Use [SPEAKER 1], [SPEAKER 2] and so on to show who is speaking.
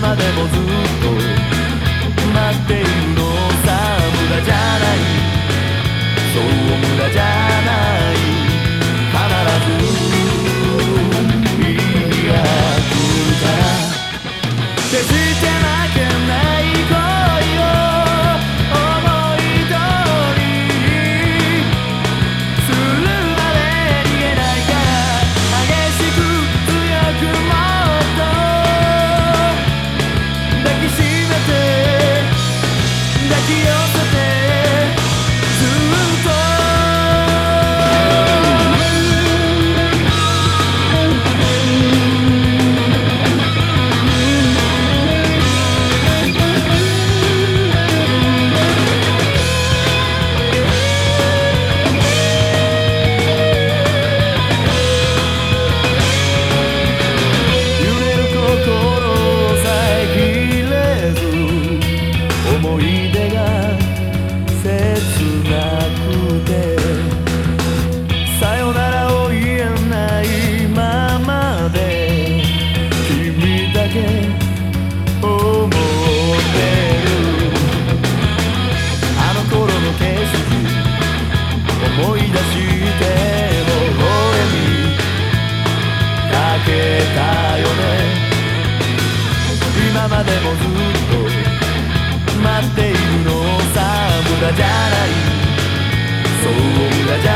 [SPEAKER 1] までもずっと待っているのさ無駄じゃない。そう無駄じゃない。必ずいい役から決して i Thank you. までもずっと待っているのさ無駄じゃない。そう無駄じゃない。